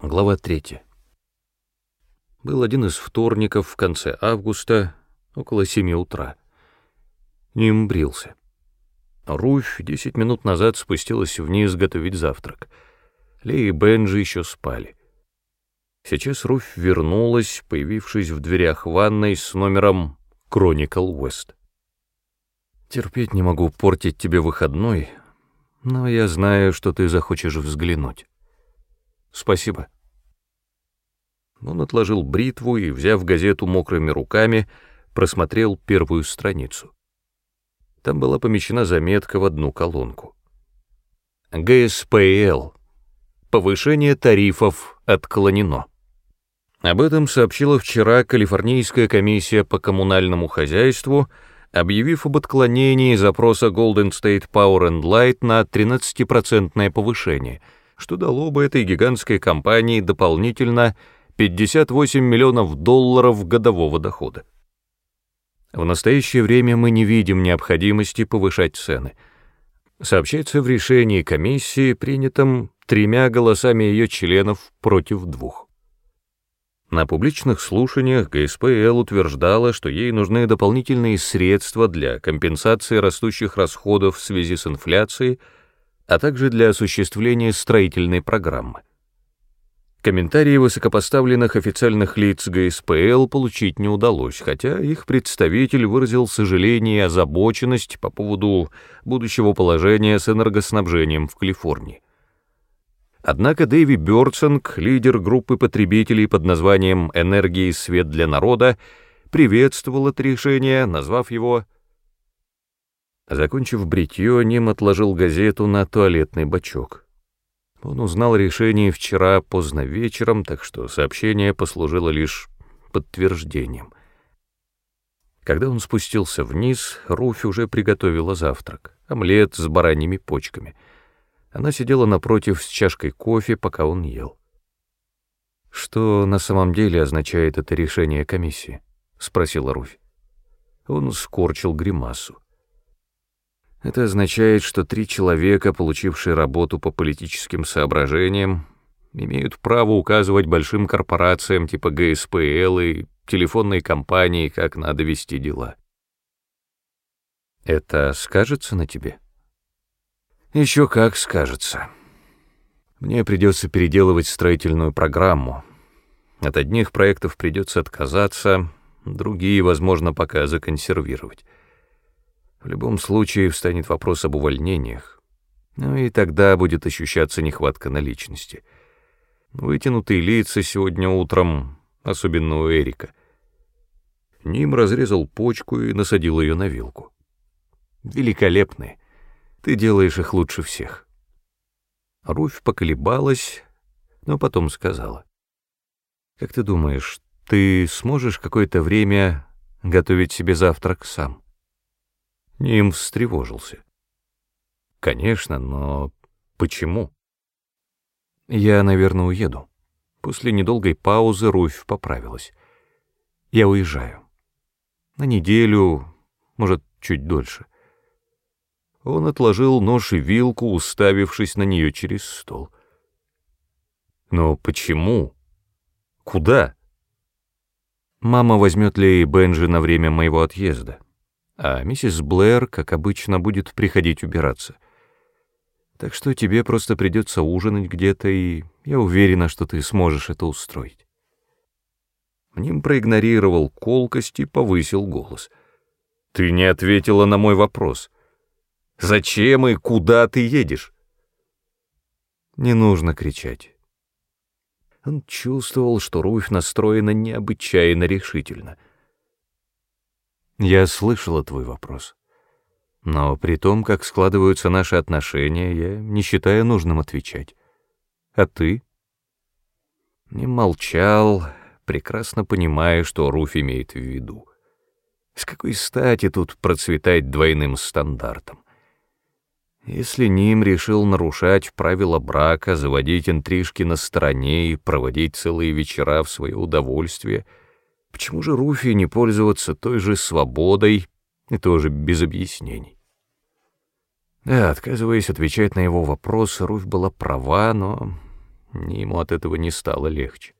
Глава 3. Был один из вторников в конце августа, около семи утра. Ним брился. Руфь десять минут назад спустилась вниз готовить завтрак. Лей и Бенджи еще спали. Сейчас Руфь вернулась, появившись в дверях ванной с номером Chronicle West. «Терпеть не могу портить тебе выходной, но я знаю, что ты захочешь взглянуть. Спасибо». Он отложил бритву и, взяв газету мокрыми руками, просмотрел первую страницу. Там была помещена заметка в одну колонку. ГСПЛ. Повышение тарифов отклонено. Об этом сообщила вчера Калифорнийская комиссия по коммунальному хозяйству, объявив об отклонении запроса Golden State Power and Light на 13% повышение, что дало бы этой гигантской компании дополнительно 58 миллионов долларов годового дохода. В настоящее время мы не видим необходимости повышать цены. Сообщается в решении комиссии, принятом тремя голосами ее членов против двух. На публичных слушаниях ГСПЛ утверждала, что ей нужны дополнительные средства для компенсации растущих расходов в связи с инфляцией, а также для осуществления строительной программы. Комментарии высокопоставленных официальных лиц ГСПЛ получить не удалось, хотя их представитель выразил сожаление и озабоченность по поводу будущего положения с энергоснабжением в Калифорнии. Однако Дэви Бёрцинг, лидер группы потребителей под названием «Энергия и свет для народа», приветствовал это решение, назвав его... Закончив бритье, Ним отложил газету на туалетный бачок. Он узнал решение вчера поздно вечером, так что сообщение послужило лишь подтверждением. Когда он спустился вниз, Руфь уже приготовила завтрак, омлет с бараньими почками. Она сидела напротив с чашкой кофе, пока он ел. «Что на самом деле означает это решение комиссии?» — спросила Руфь. Он скорчил гримасу. Это означает, что три человека, получившие работу по политическим соображениям, имеют право указывать большим корпорациям типа ГСПЛ и телефонной компании, как надо вести дела. Это скажется на тебе? Еще как скажется. Мне придется переделывать строительную программу. От одних проектов придется отказаться, другие, возможно, пока законсервировать. В любом случае встанет вопрос об увольнениях. Ну и тогда будет ощущаться нехватка наличности. Вытянутые лица сегодня утром, особенно у Эрика. Ним разрезал почку и насадил ее на вилку. Великолепные. Ты делаешь их лучше всех. Руфь поколебалась, но потом сказала. «Как ты думаешь, ты сможешь какое-то время готовить себе завтрак сам?» Ним встревожился. Конечно, но почему? Я, наверное, уеду. После недолгой паузы Руфь поправилась. Я уезжаю. На неделю, может, чуть дольше. Он отложил нож и вилку, уставившись на нее через стол. Но почему? Куда? Мама возьмет ли Бенджи на время моего отъезда а миссис Блэр, как обычно, будет приходить убираться. Так что тебе просто придется ужинать где-то, и я уверена, что ты сможешь это устроить. Ним проигнорировал колкость и повысил голос. «Ты не ответила на мой вопрос. Зачем и куда ты едешь?» Не нужно кричать. Он чувствовал, что Руфь настроена необычайно решительно — я слышала твой вопрос. Но при том, как складываются наши отношения, я не считаю нужным отвечать. А ты? Не молчал, прекрасно понимая, что Руф имеет в виду. С какой стати тут процветать двойным стандартом? Если Ним решил нарушать правила брака, заводить интрижки на стороне и проводить целые вечера в свое удовольствие — Почему же Руфи не пользоваться той же свободой и тоже без объяснений? Да, отказываясь отвечать на его вопросы, Руфь была права, но ему от этого не стало легче.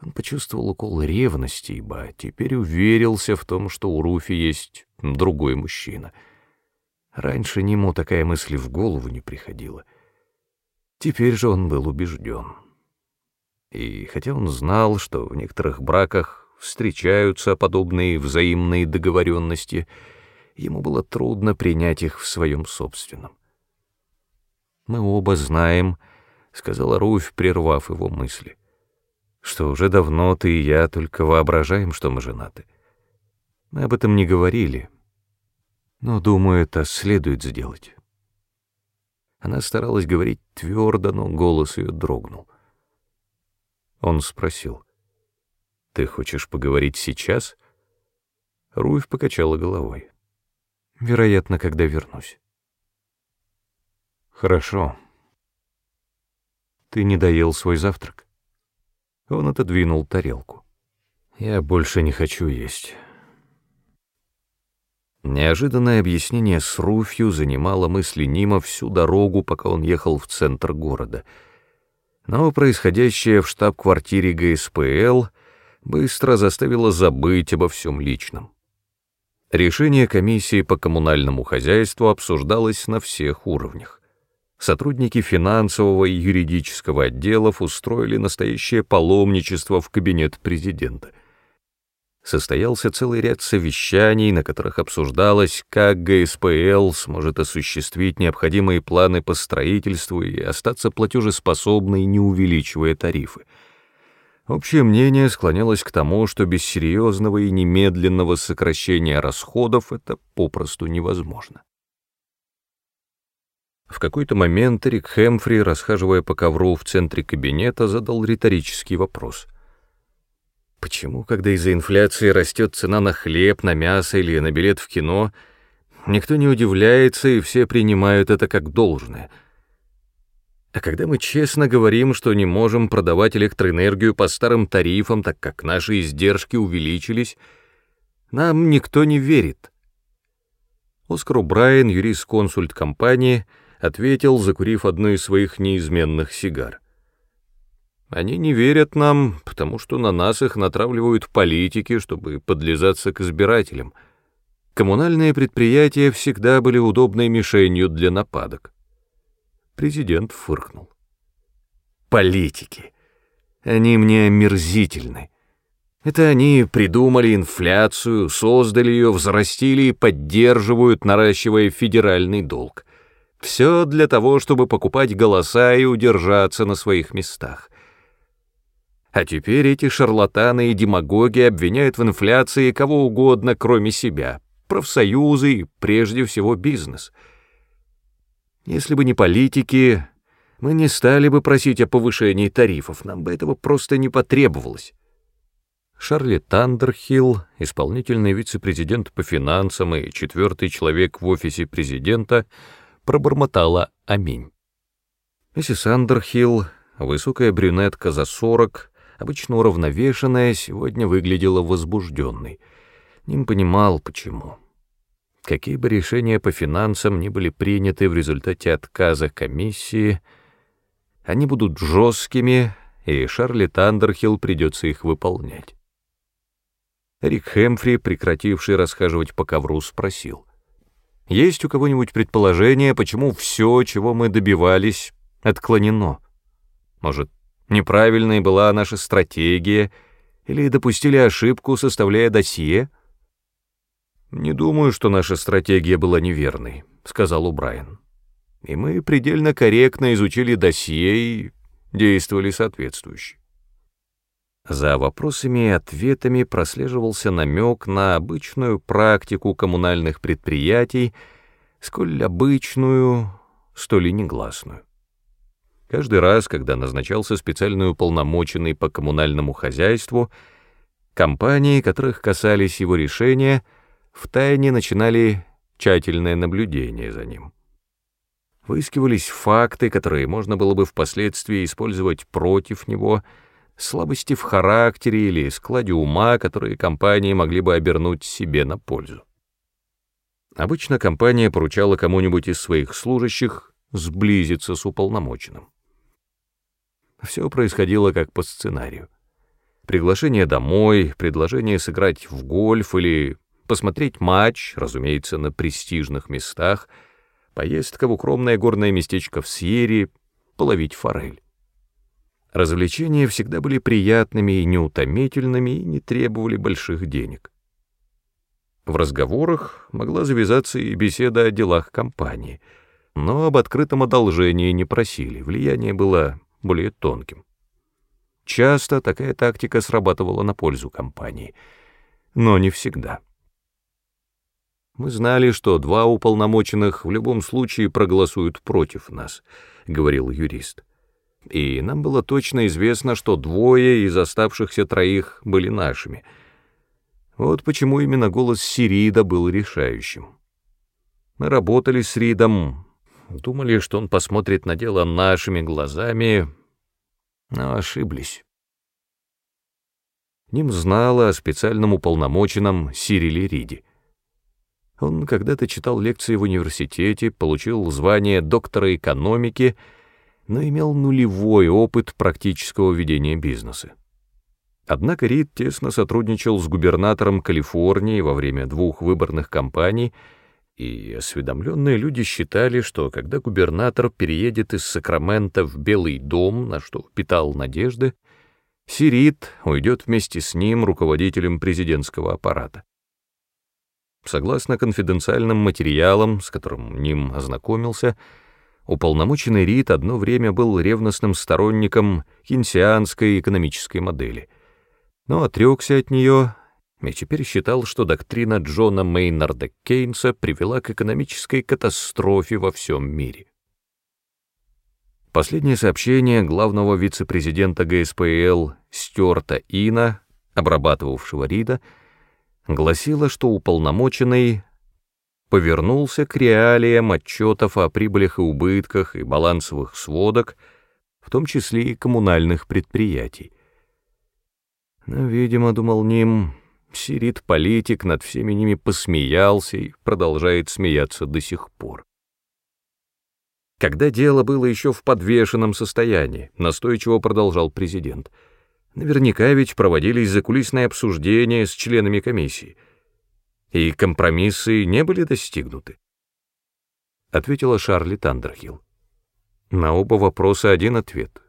Он почувствовал укол ревности, ибо теперь уверился в том, что у Руфи есть другой мужчина. Раньше ему такая мысль в голову не приходила. Теперь же он был убежден. И хотя он знал, что в некоторых браках встречаются подобные взаимные договоренности, ему было трудно принять их в своем собственном. «Мы оба знаем», — сказала Руфь, прервав его мысли, «что уже давно ты и я только воображаем, что мы женаты. Мы об этом не говорили, но, думаю, это следует сделать». Она старалась говорить твердо, но голос ее дрогнул. Он спросил, «Ты хочешь поговорить сейчас?» Руфь покачала головой. «Вероятно, когда вернусь». «Хорошо. Ты не доел свой завтрак?» Он отодвинул тарелку. «Я больше не хочу есть». Неожиданное объяснение с Руфью занимало мысли Нима всю дорогу, пока он ехал в центр города. Но происходящее в штаб-квартире ГСПЛ быстро заставило забыть обо всем личном. Решение комиссии по коммунальному хозяйству обсуждалось на всех уровнях сотрудники финансового и юридического отделов устроили настоящее паломничество в кабинет президента. Состоялся целый ряд совещаний, на которых обсуждалось, как ГСПЛ сможет осуществить необходимые планы по строительству и остаться платежеспособной, не увеличивая тарифы. Общее мнение склонялось к тому, что без серьезного и немедленного сокращения расходов это попросту невозможно. В какой-то момент Рик Хэмфри, расхаживая по ковру в центре кабинета, задал риторический вопрос. Почему, когда из-за инфляции растет цена на хлеб, на мясо или на билет в кино, никто не удивляется и все принимают это как должное? А когда мы честно говорим, что не можем продавать электроэнергию по старым тарифам, так как наши издержки увеличились, нам никто не верит. Оскар Брайан, юрист-консульт компании, ответил, закурив одну из своих неизменных сигар. Они не верят нам, потому что на нас их натравливают политики, чтобы подлизаться к избирателям. Коммунальные предприятия всегда были удобной мишенью для нападок. Президент фыркнул. Политики. Они мне омерзительны. Это они придумали инфляцию, создали ее, взрастили и поддерживают, наращивая федеральный долг. Все для того, чтобы покупать голоса и удержаться на своих местах. А теперь эти шарлатаны и демагоги обвиняют в инфляции кого угодно, кроме себя, профсоюзы и, прежде всего, бизнес. Если бы не политики, мы не стали бы просить о повышении тарифов, нам бы этого просто не потребовалось. Шарли Тандерхилл, исполнительный вице-президент по финансам и четвертый человек в офисе президента, пробормотала «Аминь». Миссис Андерхилл, высокая брюнетка за сорок, обычно уравновешенная, сегодня выглядела возбужденной. Ним понимал, почему. Какие бы решения по финансам ни были приняты в результате отказа комиссии, они будут жесткими, и Шарли Тандерхилл придется их выполнять. Рик Хэмфри, прекративший расхаживать по ковру, спросил — есть у кого-нибудь предположение, почему все, чего мы добивались, отклонено? Может, неправильной была наша стратегия, или допустили ошибку, составляя досье? «Не думаю, что наша стратегия была неверной», — сказал Убрайан. «И мы предельно корректно изучили досье и действовали соответствующе. За вопросами и ответами прослеживался намек на обычную практику коммунальных предприятий, сколь обычную, столь и негласную. Каждый раз, когда назначался специальный уполномоченный по коммунальному хозяйству, компании, которых касались его решения, втайне начинали тщательное наблюдение за ним. Выискивались факты, которые можно было бы впоследствии использовать против него — слабости в характере или складе ума, которые компании могли бы обернуть себе на пользу. Обычно компания поручала кому-нибудь из своих служащих сблизиться с уполномоченным. Все происходило как по сценарию. Приглашение домой, предложение сыграть в гольф или посмотреть матч, разумеется, на престижных местах, поездка в укромное горное местечко в Сьерре, половить форель. Развлечения всегда были приятными и неутомительными и не требовали больших денег. В разговорах могла завязаться и беседа о делах компании, но об открытом одолжении не просили, влияние было более тонким. Часто такая тактика срабатывала на пользу компании, но не всегда. Мы знали, что два уполномоченных в любом случае проголосуют против нас, говорил юрист. И нам было точно известно, что двое из оставшихся троих были нашими. Вот почему именно голос Сирида был решающим. Мы работали с Ридом, думали, что он посмотрит на дело нашими глазами, но ошиблись. Ним знала о специальном уполномоченном Сириле Риде. Он когда-то читал лекции в университете, получил звание доктора экономики, но имел нулевой опыт практического ведения бизнеса. Однако Рид тесно сотрудничал с губернатором Калифорнии во время двух выборных кампаний — и осведомленные люди считали, что когда губернатор переедет из Сакрамента в Белый дом, на что питал надежды, Сирит уйдет вместе с ним руководителем президентского аппарата. Согласно конфиденциальным материалам, с которым Ним ознакомился, уполномоченный Рид одно время был ревностным сторонником хинсианской экономической модели, но отрекся от нее и теперь считал, что доктрина Джона Мейнарда Кейнса привела к экономической катастрофе во всем мире. Последнее сообщение главного вице-президента ГСПЛ Стюарта Ина, обрабатывавшего Рида, гласило, что уполномоченный повернулся к реалиям отчетов о прибылях и убытках и балансовых сводок, в том числе и коммунальных предприятий. Но, видимо, думал Ним, Сирит-политик над всеми ними посмеялся и продолжает смеяться до сих пор. Когда дело было еще в подвешенном состоянии, настойчиво продолжал президент, наверняка ведь проводились закулисные обсуждения с членами комиссии, и компромиссы не были достигнуты. Ответила Шарли Тандерхилл. На оба вопроса один ответ.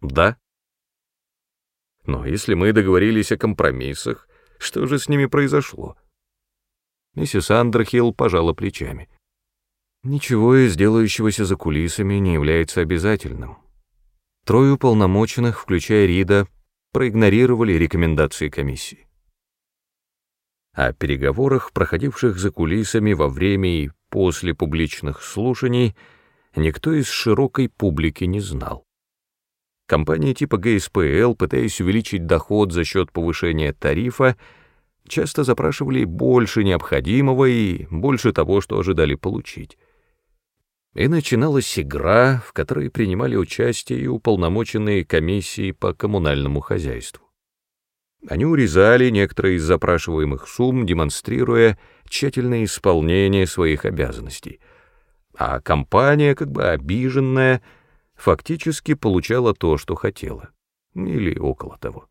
Да. Но если мы договорились о компромиссах, что же с ними произошло? Миссис Андерхилл пожала плечами. Ничего из делающегося за кулисами не является обязательным. Трое уполномоченных, включая Рида, проигнорировали рекомендации комиссии. О переговорах, проходивших за кулисами во время и после публичных слушаний, никто из широкой публики не знал. Компании типа ГСПЛ, пытаясь увеличить доход за счет повышения тарифа, часто запрашивали больше необходимого и больше того, что ожидали получить. И начиналась игра, в которой принимали участие и уполномоченные комиссии по коммунальному хозяйству. Они урезали некоторые из запрашиваемых сумм, демонстрируя тщательное исполнение своих обязанностей. А компания, как бы обиженная, фактически получала то, что хотела, или около того.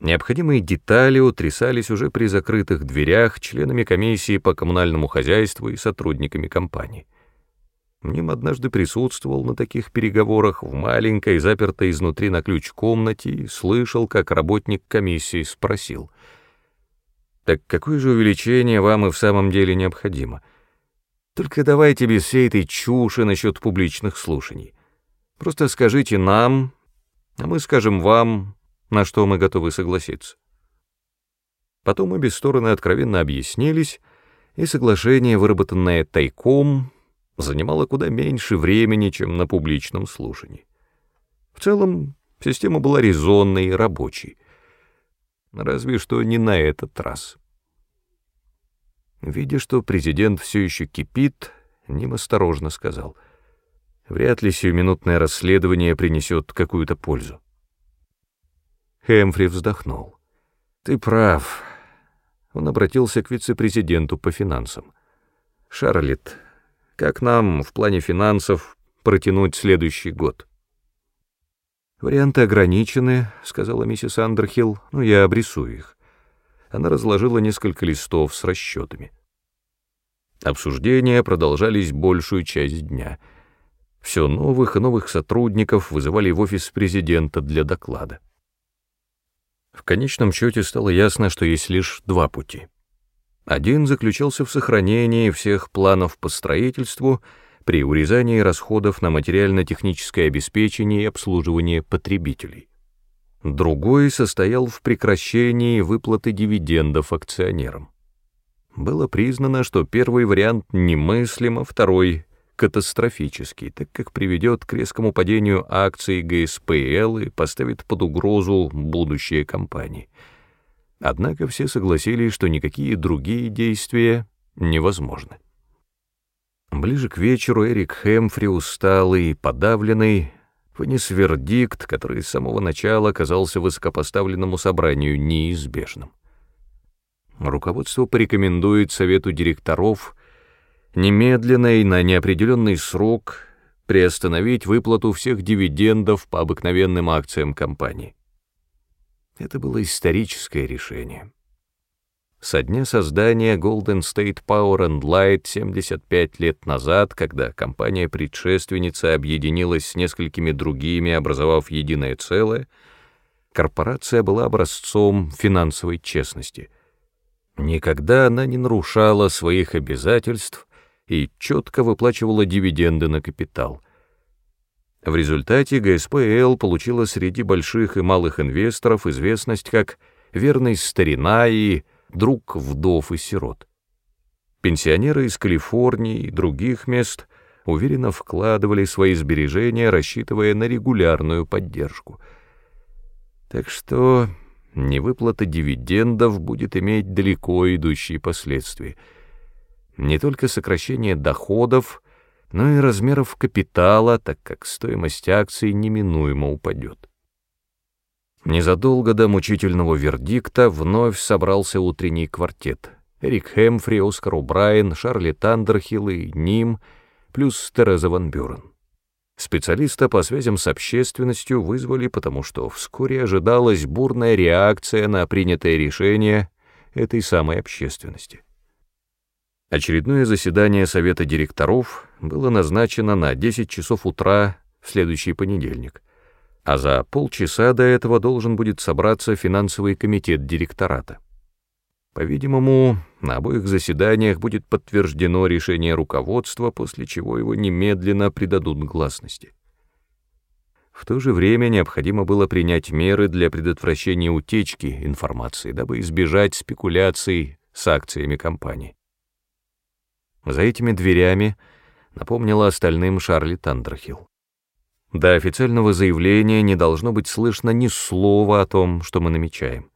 Необходимые детали утрясались уже при закрытых дверях членами комиссии по коммунальному хозяйству и сотрудниками компании. Ним однажды присутствовал на таких переговорах в маленькой, запертой изнутри на ключ комнате и слышал, как работник комиссии спросил, «Так какое же увеличение вам и в самом деле необходимо? Только давайте без всей этой чуши насчет публичных слушаний. Просто скажите нам, а мы скажем вам, на что мы готовы согласиться. Потом обе стороны откровенно объяснились, и соглашение, выработанное тайком, занимало куда меньше времени, чем на публичном слушании. В целом, система была резонной и рабочей. Разве что не на этот раз. Видя, что президент все еще кипит, Ним осторожно сказал — Вряд ли сиюминутное расследование принесет какую-то пользу. Хэмфри вздохнул. «Ты прав». Он обратился к вице-президенту по финансам. «Шарлетт, как нам в плане финансов протянуть следующий год?» «Варианты ограничены», — сказала миссис Андерхилл, — «но я обрисую их». Она разложила несколько листов с расчетами. Обсуждения продолжались большую часть дня. Все новых и новых сотрудников вызывали в офис президента для доклада. В конечном счете стало ясно, что есть лишь два пути. Один заключался в сохранении всех планов по строительству при урезании расходов на материально-техническое обеспечение и обслуживание потребителей. Другой состоял в прекращении выплаты дивидендов акционерам. Было признано, что первый вариант немыслим, а второй — катастрофический, так как приведет к резкому падению акций ГСПЛ и поставит под угрозу будущее компании. Однако все согласились, что никакие другие действия невозможны. Ближе к вечеру Эрик Хэмфри, усталый и подавленный, вынес вердикт, который с самого начала казался высокопоставленному собранию неизбежным. Руководство порекомендует совету директоров немедленно и на неопределенный срок приостановить выплату всех дивидендов по обыкновенным акциям компании. Это было историческое решение. Со дня создания Golden State Power and Light 75 лет назад, когда компания-предшественница объединилась с несколькими другими, образовав единое целое, корпорация была образцом финансовой честности. Никогда она не нарушала своих обязательств и четко выплачивала дивиденды на капитал. В результате ГСПЛ получила среди больших и малых инвесторов известность как «верный старина» и «друг вдов и сирот». Пенсионеры из Калифорнии и других мест уверенно вкладывали свои сбережения, рассчитывая на регулярную поддержку. Так что невыплата дивидендов будет иметь далеко идущие последствия. Не только сокращение доходов, но и размеров капитала, так как стоимость акций неминуемо упадет. Незадолго до мучительного вердикта вновь собрался утренний квартет. Эрик Хэмфри, Оскар О'Брайен, Шарли Тандерхилл и Ним, плюс Тереза Ван Бюрен. Специалиста по связям с общественностью вызвали, потому что вскоре ожидалась бурная реакция на принятое решение этой самой общественности. Очередное заседание Совета директоров было назначено на 10 часов утра в следующий понедельник, а за полчаса до этого должен будет собраться финансовый комитет директората. По-видимому, на обоих заседаниях будет подтверждено решение руководства, после чего его немедленно придадут гласности. В то же время необходимо было принять меры для предотвращения утечки информации, дабы избежать спекуляций с акциями компании. За этими дверями напомнила остальным Шарли Тандерхилл. До официального заявления не должно быть слышно ни слова о том, что мы намечаем.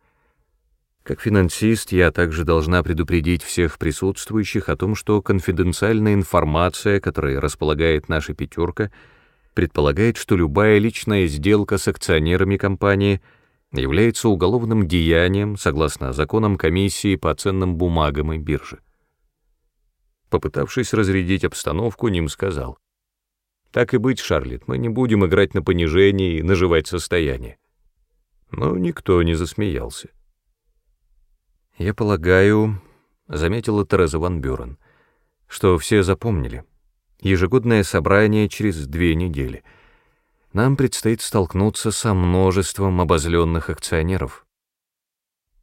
Как финансист я также должна предупредить всех присутствующих о том, что конфиденциальная информация, которой располагает наша пятерка, предполагает, что любая личная сделка с акционерами компании является уголовным деянием согласно законам комиссии по ценным бумагам и бирже. Попытавшись разрядить обстановку, Ним сказал. «Так и быть, Шарлетт, мы не будем играть на понижение и наживать состояние». Но никто не засмеялся. «Я полагаю», — заметила Тереза Ван Бюрен, — «что все запомнили. Ежегодное собрание через две недели. Нам предстоит столкнуться со множеством обозленных акционеров».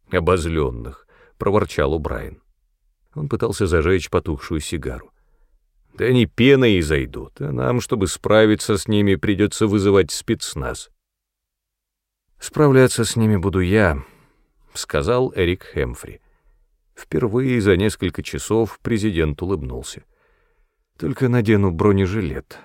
«Обозленных», — проворчал Убрайен. Он пытался зажечь потухшую сигару. Да они пеной и зайдут, а нам, чтобы справиться с ними, придется вызывать спецназ. «Справляться с ними буду я», — сказал Эрик Хэмфри. Впервые за несколько часов президент улыбнулся. «Только надену бронежилет,